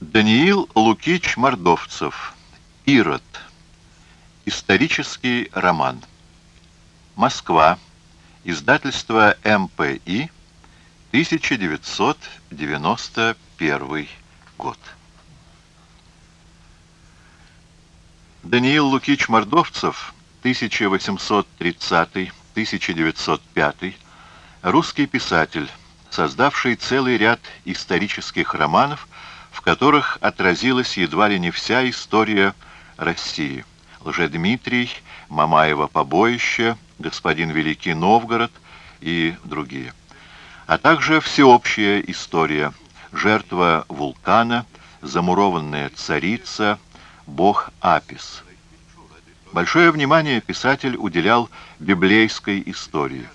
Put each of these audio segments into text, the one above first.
Даниил Лукич Мордовцев. Ирод. Исторический роман. Москва. Издательство МПИ. 1991 год. Даниил Лукич Мордовцев, 1830-1905, русский писатель, создавший целый ряд исторических романов, в которых отразилась едва ли не вся история России. Лжедмитрий, Мамаева побоище, Господин Великий Новгород и другие. А также всеобщая история, жертва вулкана, замурованная царица, бог Апис. Большое внимание писатель уделял библейской истории.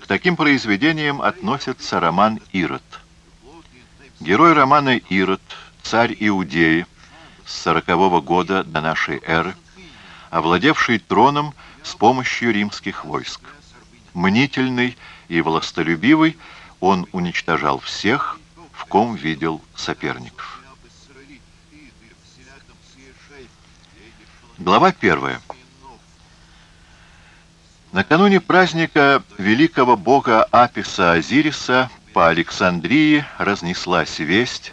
К таким произведениям относится роман «Ирод». Герой романа «Ирод», царь Иудеи, с сорокового года до нашей эры, овладевший троном с помощью римских войск. Мнительный и властолюбивый, он уничтожал всех, в ком видел соперников. Глава первая. Накануне праздника великого бога Аписа Азириса по Александрии разнеслась весть,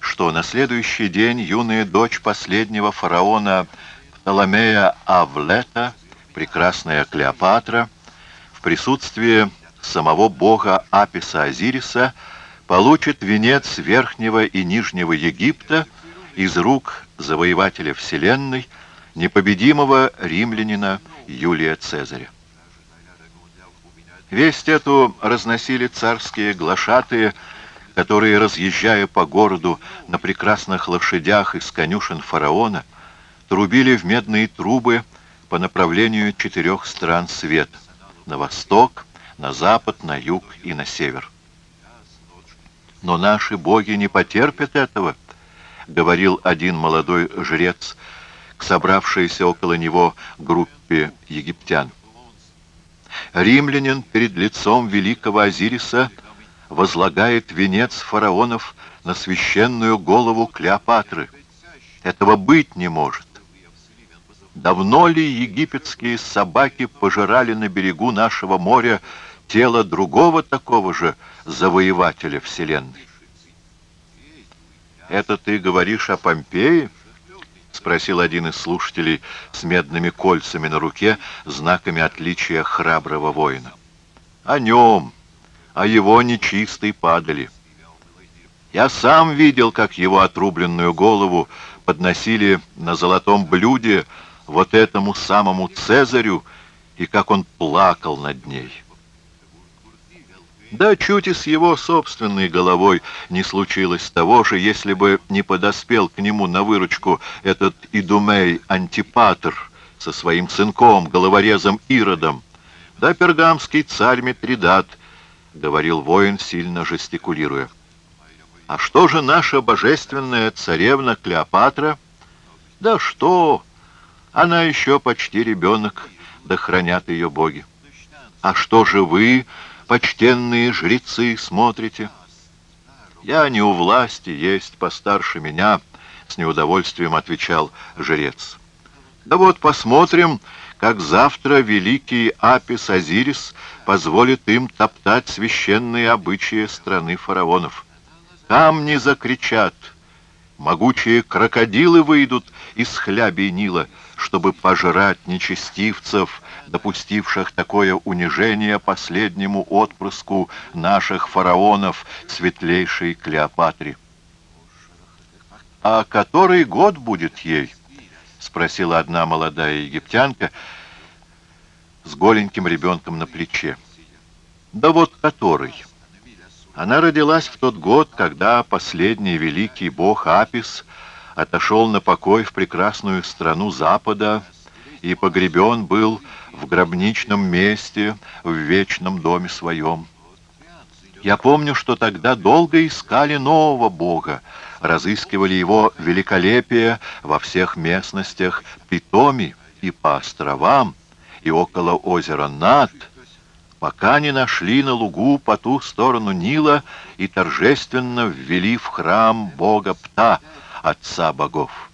что на следующий день юная дочь последнего фараона Птоломея Авлета, прекрасная Клеопатра, в присутствии самого бога Аписа Азириса получит венец Верхнего и Нижнего Египта из рук завоевателя Вселенной, непобедимого римлянина Юлия Цезаря. Весть эту разносили царские глашатые, которые, разъезжая по городу на прекрасных лошадях из конюшен фараона, трубили в медные трубы по направлению четырех стран света — на восток, на запад, на юг и на север. «Но наши боги не потерпят этого», — говорил один молодой жрец к собравшейся около него группе египтян. Римлянин перед лицом великого Азириса возлагает венец фараонов на священную голову Клеопатры. Этого быть не может. Давно ли египетские собаки пожирали на берегу нашего моря тело другого такого же завоевателя Вселенной? Это ты говоришь о Помпее? — спросил один из слушателей с медными кольцами на руке, знаками отличия храброго воина. «О нем, о его нечистой падали. Я сам видел, как его отрубленную голову подносили на золотом блюде вот этому самому Цезарю, и как он плакал над ней». Да чуть и с его собственной головой не случилось того же, если бы не подоспел к нему на выручку этот Идумей Антипатр со своим сынком, головорезом Иродом. Да пергамский царь Митридат, — говорил воин, сильно жестикулируя. А что же наша божественная царевна Клеопатра? Да что? Она еще почти ребенок, да хранят ее боги. А что же вы почтенные жрецы, смотрите. Я не у власти, есть постарше меня, с неудовольствием отвечал жрец. Да вот посмотрим, как завтра великий Апис Азирис позволит им топтать священные обычаи страны фараонов. Камни закричат, могучие крокодилы выйдут из хлябей Нила, чтобы пожрать нечестивцев, допустивших такое унижение последнему отпрыску наших фараонов, светлейшей Клеопатре. «А который год будет ей?» — спросила одна молодая египтянка с голеньким ребенком на плече. «Да вот который». Она родилась в тот год, когда последний великий бог Апис отошел на покой в прекрасную страну Запада и погребен был в гробничном месте, в вечном доме своем. Я помню, что тогда долго искали нового Бога, разыскивали его великолепие во всех местностях Питоми и по островам, и около озера Над, пока не нашли на лугу по ту сторону Нила и торжественно ввели в храм бога Пта, отца богов.